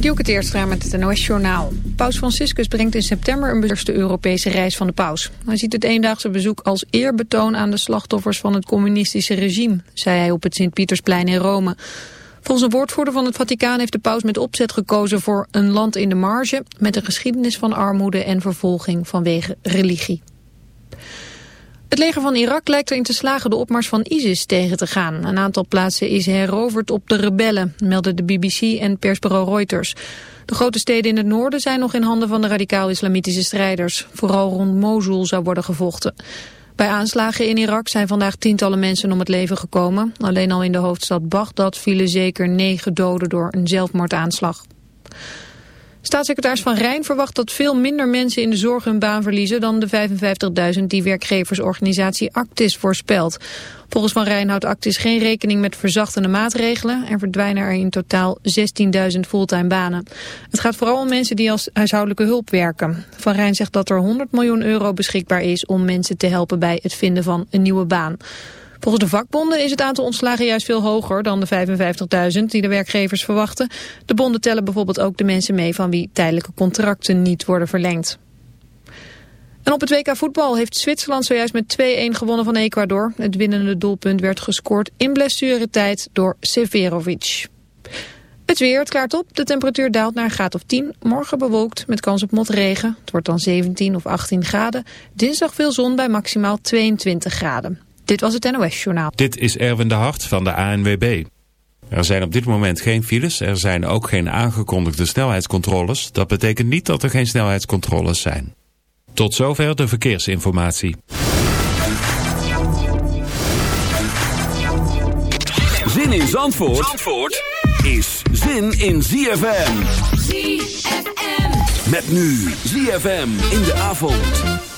Dielke Teerstra met het NOS Journaal. Paus Franciscus brengt in september een de Europese reis van de paus. Hij ziet het eendaagse bezoek als eerbetoon aan de slachtoffers van het communistische regime, zei hij op het Sint-Pietersplein in Rome. Volgens een woordvoerder van het Vaticaan heeft de paus met opzet gekozen voor een land in de marge met een geschiedenis van armoede en vervolging vanwege religie. Het leger van Irak lijkt erin te slagen de opmars van ISIS tegen te gaan. Een aantal plaatsen is heroverd op de rebellen, melden de BBC en persbureau Reuters. De grote steden in het noorden zijn nog in handen van de radicaal-islamitische strijders. Vooral rond Mosul zou worden gevochten. Bij aanslagen in Irak zijn vandaag tientallen mensen om het leven gekomen. Alleen al in de hoofdstad Bagdad vielen zeker negen doden door een zelfmoordaanslag. Staatssecretaris Van Rijn verwacht dat veel minder mensen in de zorg hun baan verliezen dan de 55.000 die werkgeversorganisatie Actis voorspelt. Volgens Van Rijn houdt Actis geen rekening met verzachtende maatregelen en verdwijnen er in totaal 16.000 fulltime banen. Het gaat vooral om mensen die als huishoudelijke hulp werken. Van Rijn zegt dat er 100 miljoen euro beschikbaar is om mensen te helpen bij het vinden van een nieuwe baan. Volgens de vakbonden is het aantal ontslagen juist veel hoger dan de 55.000 die de werkgevers verwachten. De bonden tellen bijvoorbeeld ook de mensen mee van wie tijdelijke contracten niet worden verlengd. En op het WK voetbal heeft Zwitserland zojuist met 2-1 gewonnen van Ecuador. Het winnende doelpunt werd gescoord in blessuretijd door Severovic. Het weer, het klaart op. De temperatuur daalt naar een graad of 10. Morgen bewolkt met kans op motregen. Het wordt dan 17 of 18 graden. Dinsdag veel zon bij maximaal 22 graden. Dit was het NOS Journaal. Dit is Erwin de Hart van de ANWB. Er zijn op dit moment geen files. Er zijn ook geen aangekondigde snelheidscontroles. Dat betekent niet dat er geen snelheidscontroles zijn. Tot zover de verkeersinformatie. Zin in Zandvoort, Zandvoort is zin in ZFM. ZFM. Met nu ZFM in de avond.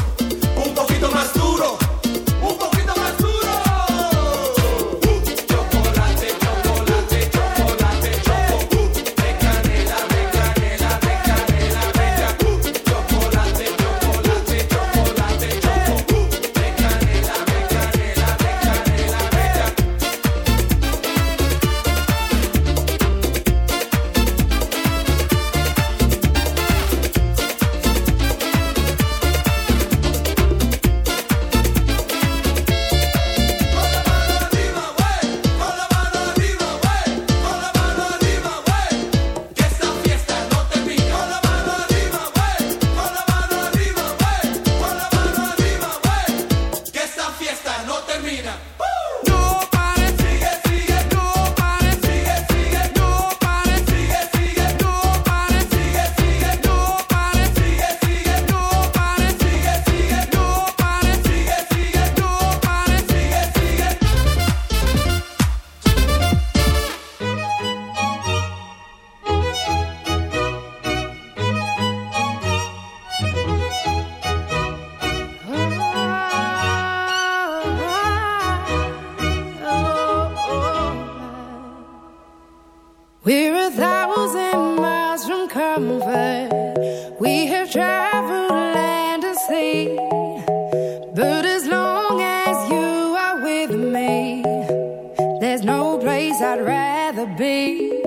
I'd rather be.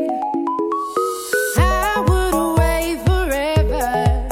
I would forever.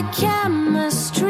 the chemistry.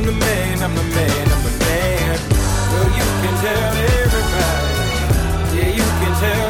I'm the man, I'm the man, I'm the man. Well, you can tell everybody. Yeah, you can tell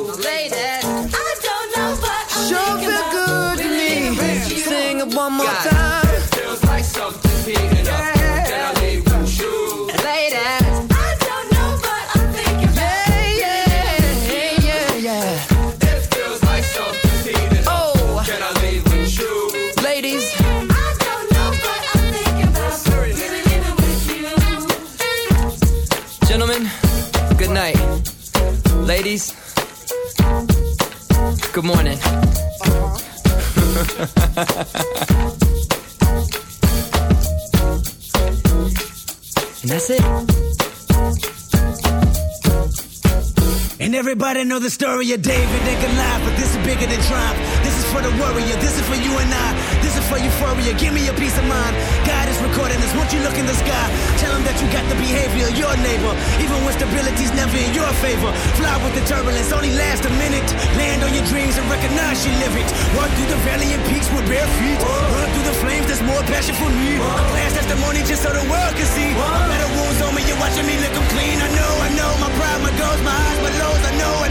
It one more time. It feels like something's heating up. Can I leave with you? Ladies. I don't know, but I'm thinking yeah, yeah, yeah, yeah, yeah. It feels like something's heating up. Oh. Can I leave with you? Ladies. I don't know, but I'm thinking about really living with you. Gentlemen, good night. Ladies, good morning. And that's it. Everybody know the story of David and Goliath, but this is bigger than triumph. This is for the warrior. This is for you and I. This is for euphoria. Give me a peace of mind. God is recording this. Won't you look in the sky? Tell him that you got the behavior of your neighbor, even when stability's never in your favor. Fly with the turbulence, only last a minute. Land on your dreams and recognize you live it. Walk through the valley and peaks with bare feet. Run through the flames. There's more passion for me. A glass testimony just so the world can see. Better wounds on me. You're watching me lick 'em clean. I know, I know. My pride, my goals, my highs, my lows. I know, I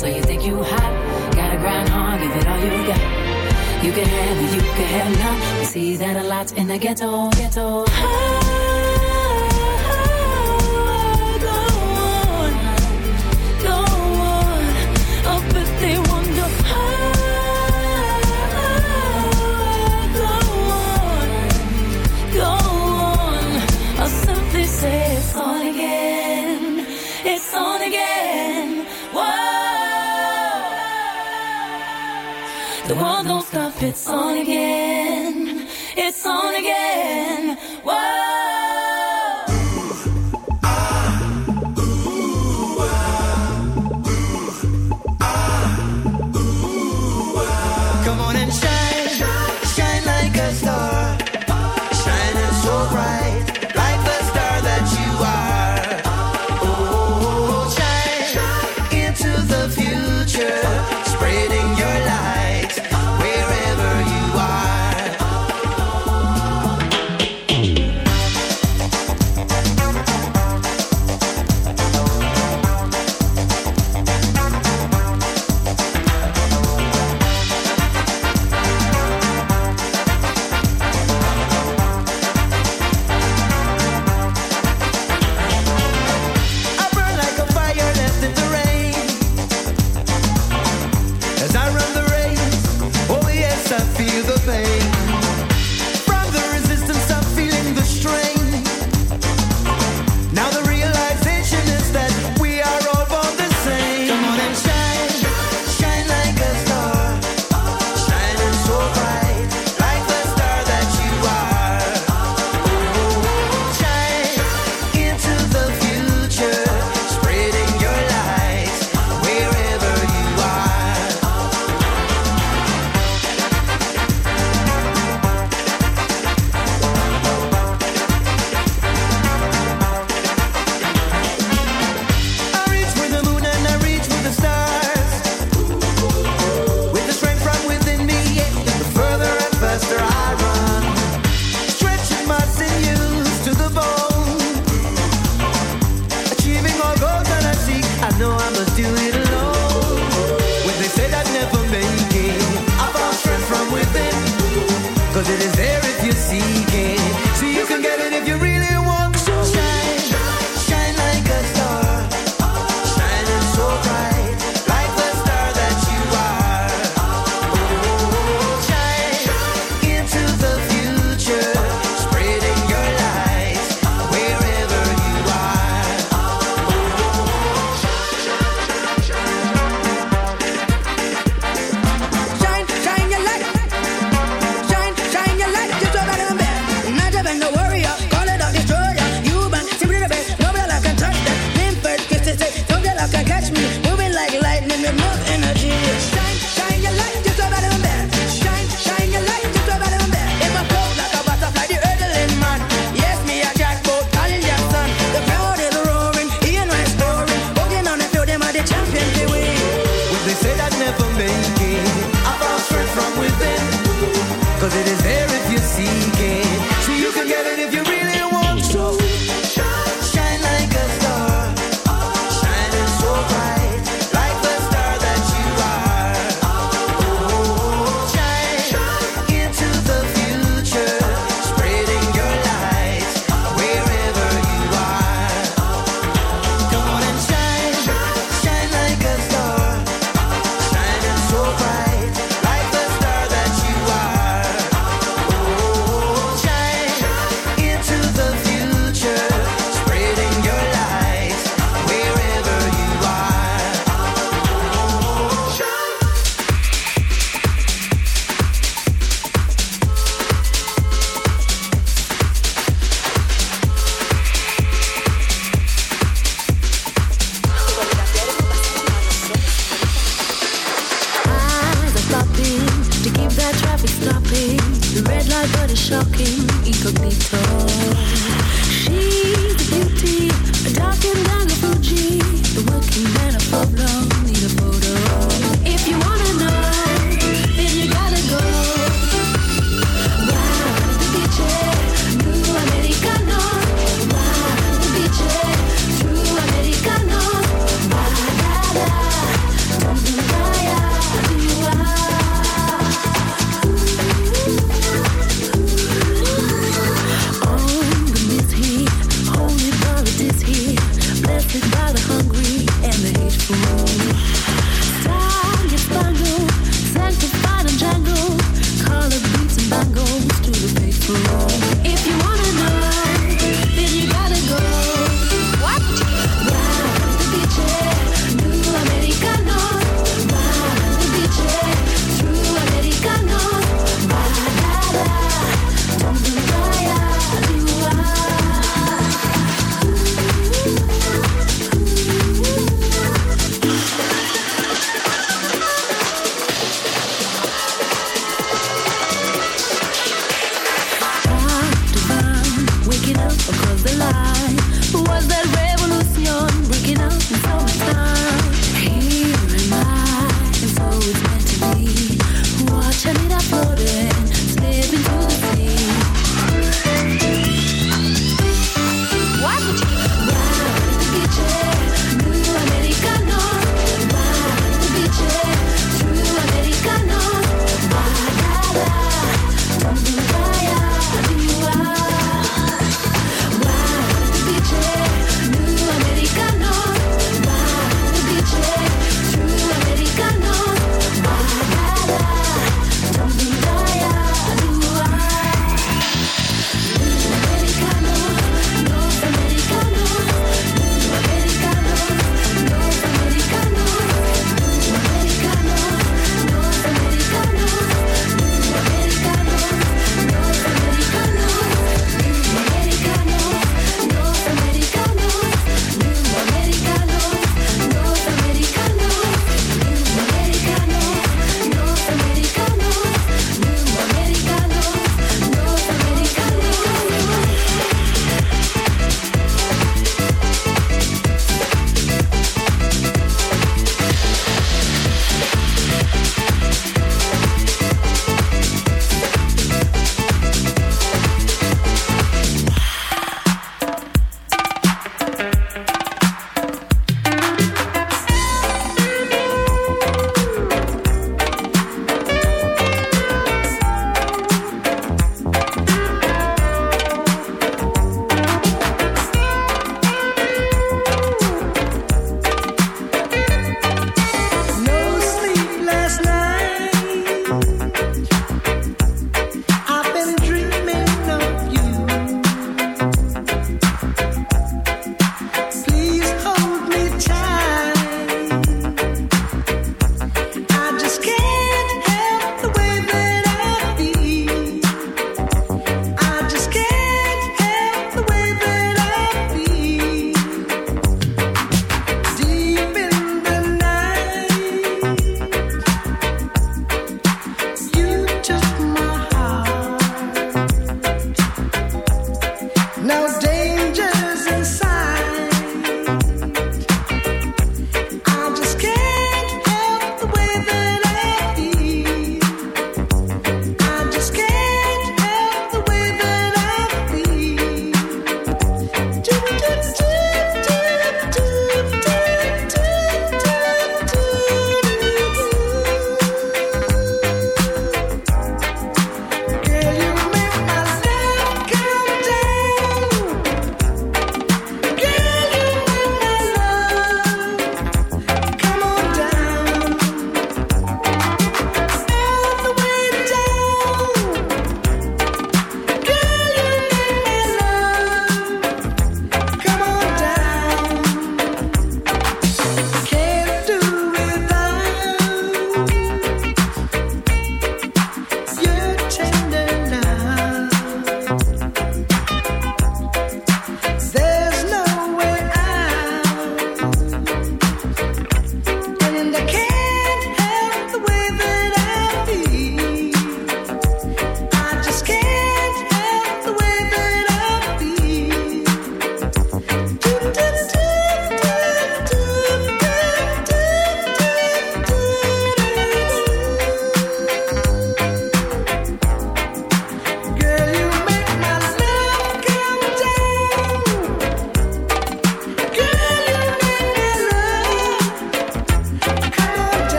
so you think you hot. Gotta grind hard, give it all you got. You can have it, you can have none. You see that a lot in the ghetto, ghetto. Ah. it's on again.